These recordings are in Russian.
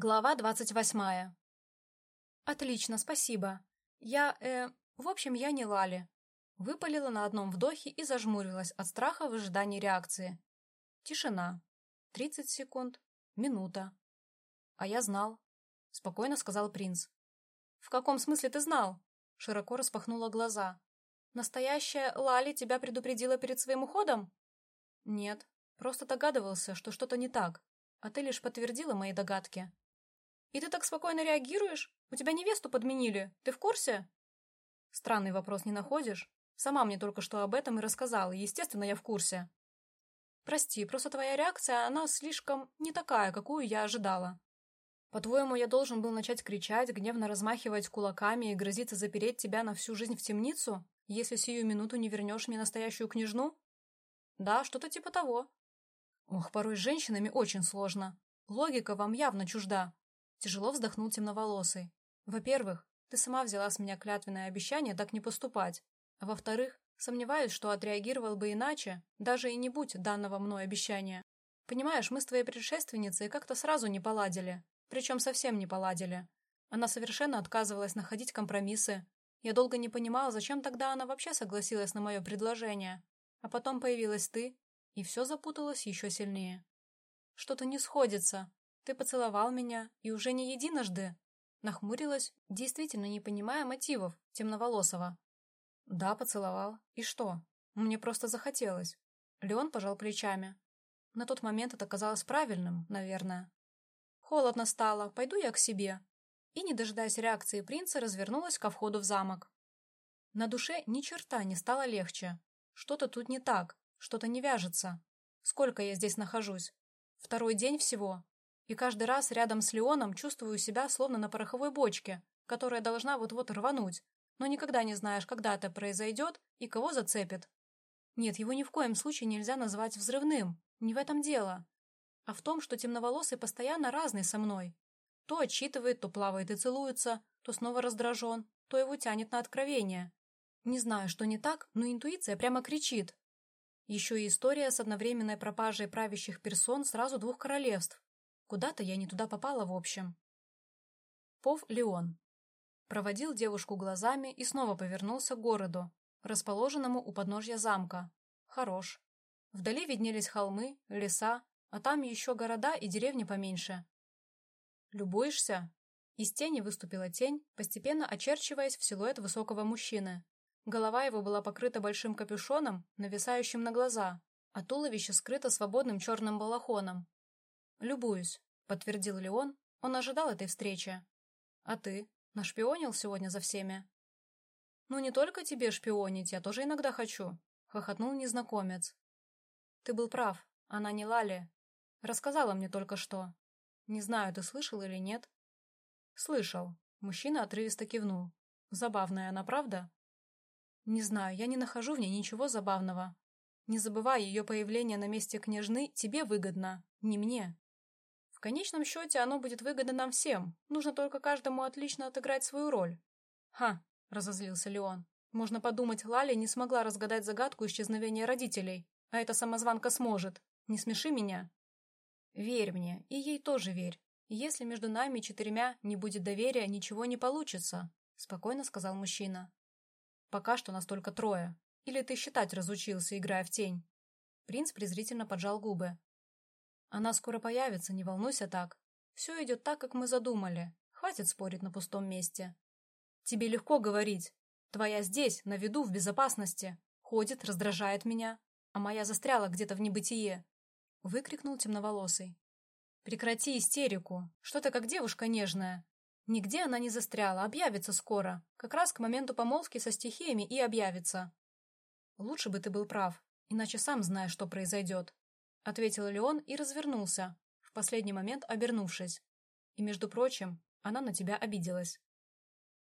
Глава двадцать восьмая. Отлично, спасибо. Я, э, в общем, я не Лали. Выпалила на одном вдохе и зажмурилась от страха в ожидании реакции. Тишина. Тридцать секунд. Минута. А я знал. Спокойно сказал принц. В каком смысле ты знал? Широко распахнула глаза. Настоящая Лали тебя предупредила перед своим уходом? Нет, просто догадывался, что что-то не так. А ты лишь подтвердила мои догадки. И ты так спокойно реагируешь? У тебя невесту подменили. Ты в курсе? Странный вопрос не находишь? Сама мне только что об этом и рассказала, естественно, я в курсе. Прости, просто твоя реакция, она слишком не такая, какую я ожидала. По-твоему, я должен был начать кричать, гневно размахивать кулаками и грозиться запереть тебя на всю жизнь в темницу, если сию минуту не вернешь мне настоящую княжну? Да, что-то типа того. Ох, порой с женщинами очень сложно. Логика вам явно чужда. Тяжело вздохнул темноволосый. Во-первых, ты сама взяла с меня клятвенное обещание так не поступать. А во-вторых, сомневаюсь, что отреагировал бы иначе, даже и не будь данного мной обещания. Понимаешь, мы с твоей предшественницей как-то сразу не поладили. Причем совсем не поладили. Она совершенно отказывалась находить компромиссы. Я долго не понимала, зачем тогда она вообще согласилась на мое предложение. А потом появилась ты, и все запуталось еще сильнее. Что-то не сходится. Ты поцеловал меня, и уже не единожды. Нахмурилась, действительно не понимая мотивов темноволосого. Да, поцеловал. И что? Мне просто захотелось. Леон пожал плечами. На тот момент это казалось правильным, наверное. Холодно стало, пойду я к себе. И, не дожидаясь реакции принца, развернулась ко входу в замок. На душе ни черта не стало легче. Что-то тут не так, что-то не вяжется. Сколько я здесь нахожусь? Второй день всего, и каждый раз рядом с Леоном чувствую себя словно на пороховой бочке, которая должна вот-вот рвануть, но никогда не знаешь, когда это произойдет и кого зацепит. Нет, его ни в коем случае нельзя назвать взрывным, не в этом дело, а в том, что темноволосый постоянно разный со мной. То отчитывает, то плавает и целуется, то снова раздражен, то его тянет на откровение. Не знаю, что не так, но интуиция прямо кричит. Еще и история с одновременной пропажей правящих персон сразу двух королевств, Куда-то я не туда попала, в общем. Пов Леон. Проводил девушку глазами и снова повернулся к городу, расположенному у подножья замка. Хорош. Вдали виднелись холмы, леса, а там еще города и деревни поменьше. «Любуешься?» Из тени выступила тень, постепенно очерчиваясь в силуэт высокого мужчины. Голова его была покрыта большим капюшоном, нависающим на глаза, а туловище скрыто свободным черным балахоном, «Любуюсь», — подтвердил Леон. Он ожидал этой встречи. «А ты? Нашпионил сегодня за всеми?» «Ну, не только тебе шпионить, я тоже иногда хочу», — хохотнул незнакомец. «Ты был прав, она не Лали. Рассказала мне только что. Не знаю, ты слышал или нет?» «Слышал». Мужчина отрывисто кивнул. «Забавная она, правда?» «Не знаю, я не нахожу в ней ничего забавного. Не забывай, ее появление на месте княжны тебе выгодно, не мне. В конечном счете оно будет выгодно нам всем. Нужно только каждому отлично отыграть свою роль. Ха, разозлился Леон. Можно подумать, Лали не смогла разгадать загадку исчезновения родителей, а эта самозванка сможет. Не смеши меня. Верь мне, и ей тоже верь. Если между нами четырьмя не будет доверия, ничего не получится, спокойно сказал мужчина. Пока что нас только трое. Или ты считать разучился, играя в тень? Принц презрительно поджал губы. Она скоро появится, не волнуйся так. Все идет так, как мы задумали. Хватит спорить на пустом месте. Тебе легко говорить. Твоя здесь, на виду, в безопасности. Ходит, раздражает меня. А моя застряла где-то в небытие. Выкрикнул темноволосый. Прекрати истерику. Что ты как девушка нежная. Нигде она не застряла, объявится скоро. Как раз к моменту помолвки со стихиями и объявится. Лучше бы ты был прав, иначе сам знаешь, что произойдет. — ответил Леон и развернулся, в последний момент обернувшись. «И, между прочим, она на тебя обиделась».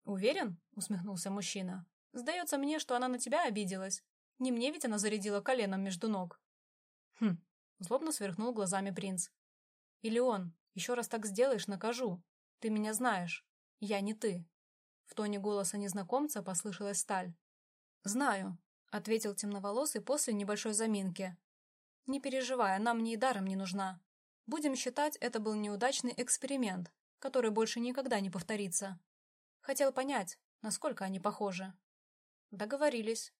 «Уверен?» — усмехнулся мужчина. «Сдается мне, что она на тебя обиделась. Не мне ведь она зарядила коленом между ног». «Хм», — злобно сверкнул глазами принц. «И, Леон, еще раз так сделаешь, накажу. Ты меня знаешь. Я не ты». В тоне голоса незнакомца послышалась сталь. «Знаю», — ответил темноволосый после небольшой заминки. «Не переживай, она мне и даром не нужна. Будем считать, это был неудачный эксперимент, который больше никогда не повторится. Хотел понять, насколько они похожи. Договорились.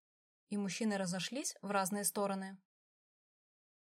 И мужчины разошлись в разные стороны.